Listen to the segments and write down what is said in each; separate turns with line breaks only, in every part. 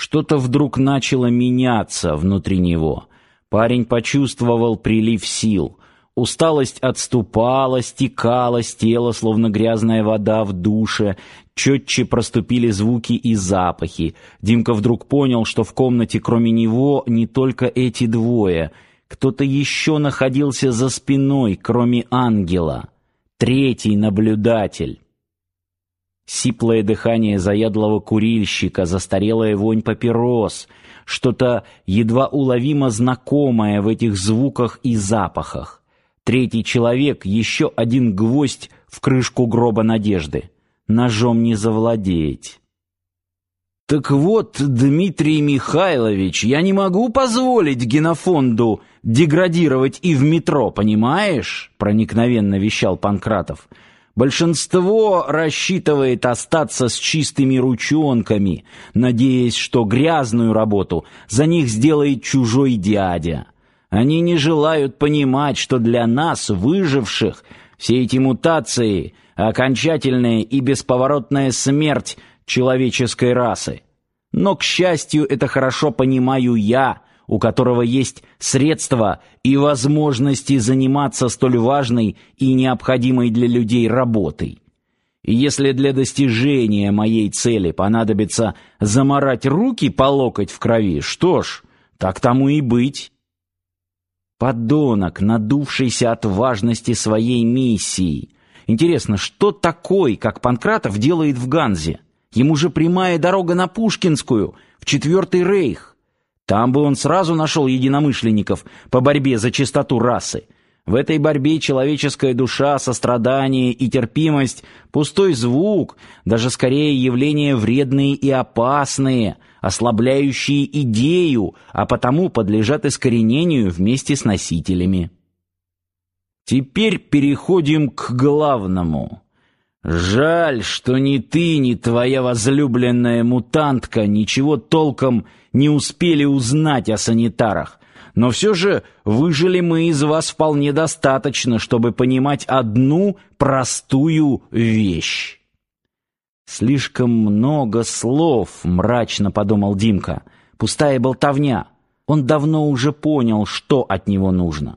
Что-то вдруг начало меняться внутри него. Парень почувствовал прилив сил. Усталость отступала, стекала с тела, словно грязная вода в душе. Четче проступили звуки и запахи. Димка вдруг понял, что в комнате кроме него не только эти двое. Кто-то еще находился за спиной, кроме ангела. Третий наблюдатель. Сиплое дыхание заядлого курильщика, застарелая вонь папирос, что-то едва уловимо знакомое в этих звуках и запахах. Третий человек, еще один гвоздь в крышку гроба надежды. Ножом не завладеть. Так вот, Дмитрий Михайлович, я не могу позволить генофонду деградировать и в метро, понимаешь? проникновенно вещал Панкратов. Большинство рассчитывает остаться с чистыми ручонками, надеясь, что грязную работу за них сделает чужой дядя. Они не желают понимать, что для нас, выживших, все эти мутации окончательная и бесповоротная смерть человеческой расы. Но к счастью, это хорошо понимаю я, у которого есть средства и возможности заниматься столь важной и необходимой для людей работой. И если для достижения моей цели понадобится заморать руки по локоть в крови, что ж, так тому и быть. Подонок, надувшийся от важности своей миссии. Интересно, что такой, как Панкратов, делает в Ганзе? Ему же прямая дорога на Пушкинскую, в Четвертый Рейх. Там бы он сразу нашел единомышленников по борьбе за чистоту расы. В этой борьбе человеческая душа, сострадание и терпимость — пустой звук, даже скорее явления вредные и опасные, ослабляющие идею, а потому подлежат искоренению вместе с носителями. Теперь переходим к главному. Жаль, что ни ты, ни твоя возлюбленная мутантка ничего толком не успели узнать о санитарах. Но все же выжили мы из вас вполне достаточно, чтобы понимать одну простую вещь. Слишком много слов, мрачно подумал Димка. Пустая болтовня. Он давно уже понял, что от него нужно.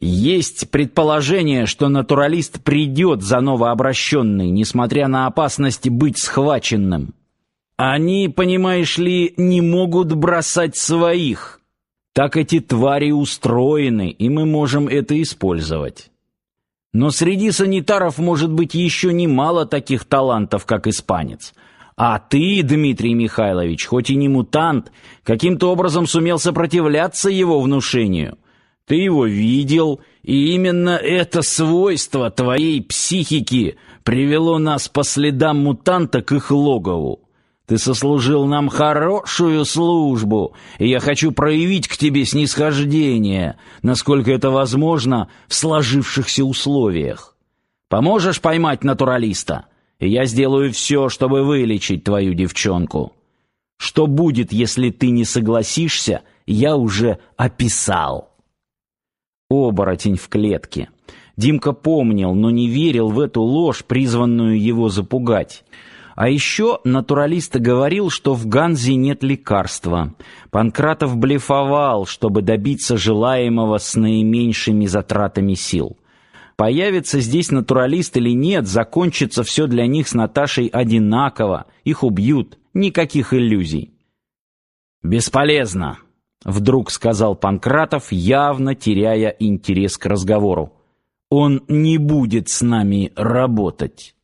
Есть предположение, что натуралист придет за новообращенный, несмотря на опасность быть схваченным. Они, понимаешь ли, не могут бросать своих. Так эти твари устроены, и мы можем это использовать. Но среди санитаров может быть еще немало таких талантов, как испанец. А ты, Дмитрий Михайлович, хоть и не мутант, каким-то образом сумел сопротивляться его внушению – ты его видел, и именно это свойство твоей психики привело нас по следам мутанта к их логову. Ты сослужил нам хорошую службу, и я хочу проявить к тебе снисхождение, насколько это возможно в сложившихся условиях. Поможешь поймать натуралиста, и я сделаю все, чтобы вылечить твою девчонку. Что будет, если ты не согласишься, я уже описал». Оборотень в клетке. Димка помнил, но не верил в эту ложь, призванную его запугать. А еще натуралист говорил, что в Ганзе нет лекарства. Панкратов блефовал, чтобы добиться желаемого с наименьшими затратами сил. Появится здесь натуралист или нет, закончится все для них с Наташей одинаково. Их убьют. Никаких иллюзий. «Бесполезно», вдруг сказал Панкратов, явно теряя интерес к разговору. Он не будет с нами работать.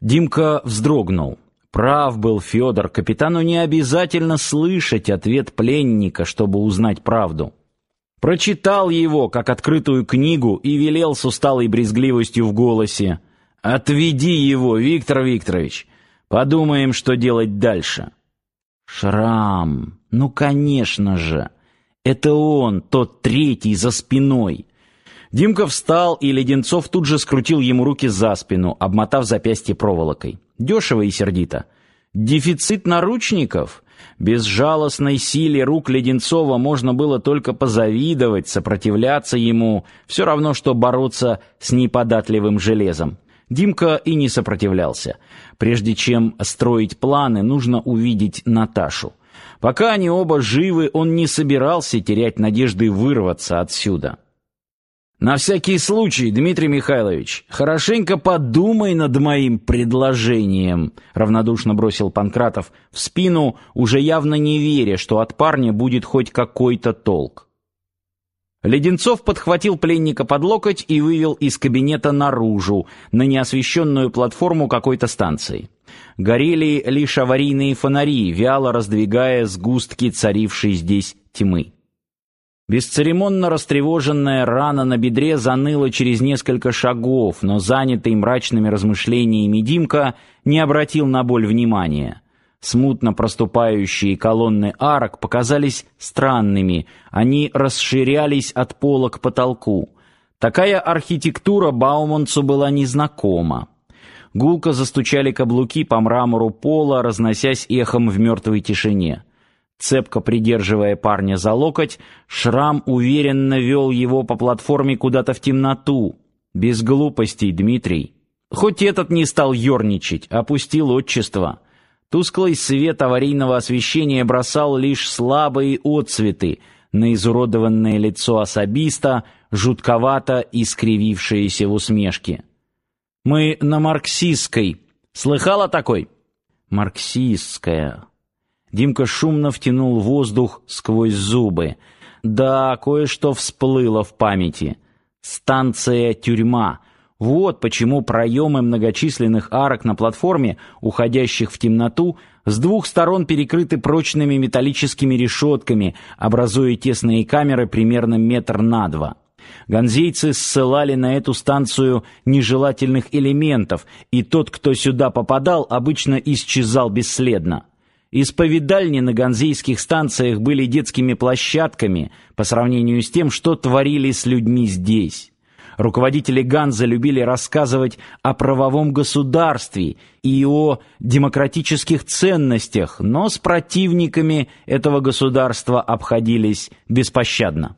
Димка вздрогнул. Прав был Федор, капитану не обязательно слышать ответ пленника, чтобы узнать правду. Прочитал его, как открытую книгу, и велел с усталой брезгливостью в голосе: "Отведи его, Виктор Викторович. Подумаем, что делать дальше". Шрам. Ну, конечно же. Это он, тот третий за спиной. Димка встал, и Леденцов тут же скрутил ему руки за спину, обмотав запястье проволокой. Дешево и сердито. Дефицит наручников? Безжалостной силе рук Леденцова можно было только позавидовать, сопротивляться ему, все равно что бороться с неподатливым железом. Димка и не сопротивлялся. Прежде чем строить планы, нужно увидеть Наташу. Пока они оба живы, он не собирался терять надежды вырваться отсюда. На всякий случай, Дмитрий Михайлович, хорошенько подумай над моим предложением, равнодушно бросил Панкратов в спину, уже явно не веря, что от парня будет хоть какой-то толк. Леденцов подхватил пленника под локоть и вывел из кабинета наружу, на неосвещенную платформу какой-то станции. Горели лишь аварийные фонари, вяло раздвигая сгустки царившей здесь тьмы. Бесцеремонно растревоженная рана на бедре заныла через несколько шагов, но занятый мрачными размышлениями Димка не обратил на боль внимания. Смутно проступающие колонны арок показались странными, они расширялись от пола к потолку. Такая архитектура Бауманцу была незнакома. Гулко застучали каблуки по мрамору пола, разносясь эхом в мертвой тишине. Цепко придерживая парня за локоть, Шрам уверенно вел его по платформе куда-то в темноту. Без глупостей, Дмитрий. Хоть этот не стал ерничать, опустил отчество. Тусклый свет аварийного освещения бросал лишь слабые отсветы на изуродованное лицо особиста, жутковато искривившееся в усмешке. «Мы на марксистской. Слыхала такой?» «Марксистская». Димка шумно втянул воздух сквозь зубы. Да, кое-что всплыло в памяти. Станция-тюрьма. Вот почему проемы многочисленных арок на платформе, уходящих в темноту, с двух сторон перекрыты прочными металлическими решетками, образуя тесные камеры примерно метр на два. Ганзейцы ссылали на эту станцию нежелательных элементов, и тот, кто сюда попадал, обычно исчезал бесследно. Исповедальни на ганзейских станциях были детскими площадками по сравнению с тем, что творили с людьми здесь. Руководители Ганза любили рассказывать о правовом государстве и о демократических ценностях, но с противниками этого государства обходились беспощадно.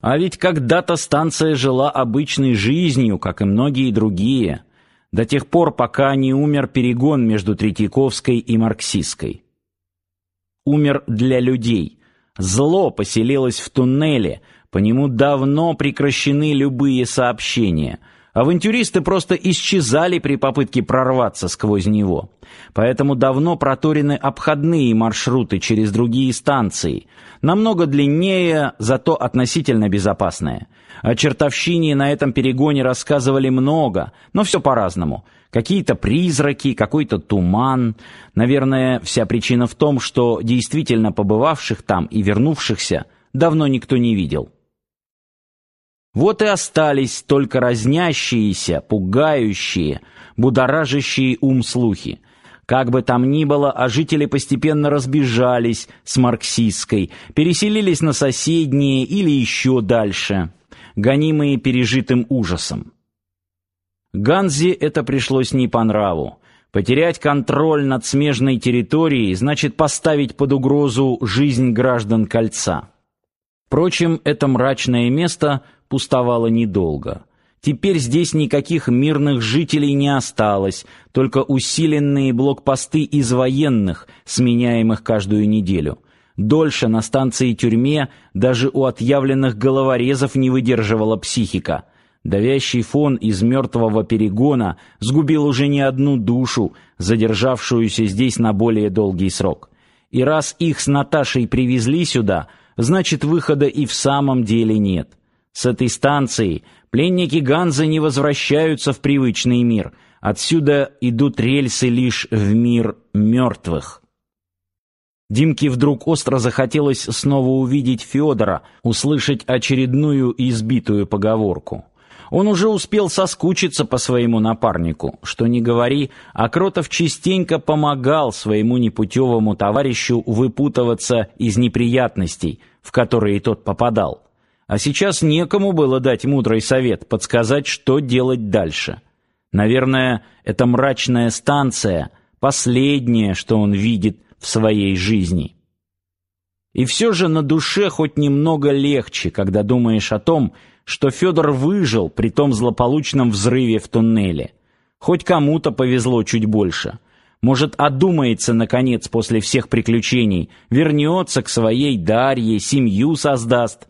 А ведь когда-то станция жила обычной жизнью, как и многие другие – до тех пор, пока не умер перегон между Третьяковской и Марксистской. Умер для людей. Зло поселилось в туннеле, по нему давно прекращены любые сообщения – Авантюристы просто исчезали при попытке прорваться сквозь него. Поэтому давно проторены обходные маршруты через другие станции, намного длиннее, зато относительно безопасные. О чертовщине на этом перегоне рассказывали много, но все по-разному. Какие-то призраки, какой-то туман. Наверное, вся причина в том, что действительно побывавших там и вернувшихся давно никто не видел. Вот и остались только разнящиеся, пугающие, будоражащие ум слухи. Как бы там ни было, а жители постепенно разбежались с марксистской, переселились на соседние или еще дальше, гонимые пережитым ужасом. Ганзе это пришлось не по нраву. Потерять контроль над смежной территорией значит поставить под угрозу жизнь граждан кольца. Впрочем, это мрачное место пустовало недолго. Теперь здесь никаких мирных жителей не осталось, только усиленные блокпосты из военных, сменяемых каждую неделю. Дольше на станции-тюрьме даже у отъявленных головорезов не выдерживала психика. Давящий фон из мертвого перегона сгубил уже не одну душу, задержавшуюся здесь на более долгий срок. И раз их с Наташей привезли сюда, значит выхода и в самом деле нет. С этой станции пленники Ганзы не возвращаются в привычный мир. Отсюда идут рельсы лишь в мир мертвых. Димке вдруг остро захотелось снова увидеть Федора, услышать очередную избитую поговорку. Он уже успел соскучиться по своему напарнику. Что ни говори, а Кротов частенько помогал своему непутевому товарищу выпутываться из неприятностей, в которые тот попадал. А сейчас некому было дать мудрый совет, подсказать, что делать дальше. Наверное, эта мрачная станция последнее, что он видит в своей жизни. И все же на душе хоть немного легче, когда думаешь о том, что Федор выжил при том злополучном взрыве в туннеле. Хоть кому-то повезло чуть больше. Может, одумается, наконец, после всех приключений, вернется к своей Дарье, семью создаст,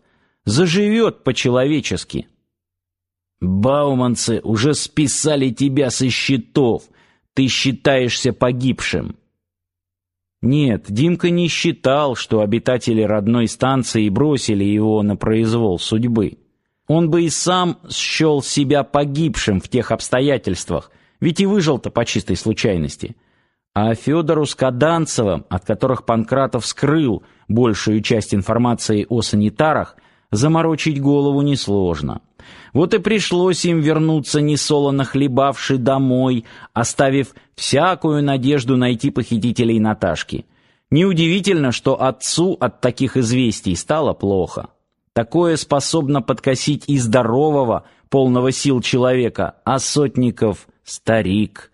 заживет по-человечески. Бауманцы уже списали тебя со счетов, ты считаешься погибшим. Нет, Димка не считал, что обитатели родной станции бросили его на произвол судьбы. Он бы и сам счел себя погибшим в тех обстоятельствах, ведь и выжил-то по чистой случайности. А Федору Скаданцевым, от которых Панкратов скрыл большую часть информации о санитарах, заморочить голову несложно. Вот и пришлось им вернуться несолоно хлебавши домой, оставив всякую надежду найти похитителей Наташки. Неудивительно, что отцу от таких известий стало плохо. Такое способно подкосить и здорового, полного сил человека, а Сотников — старик.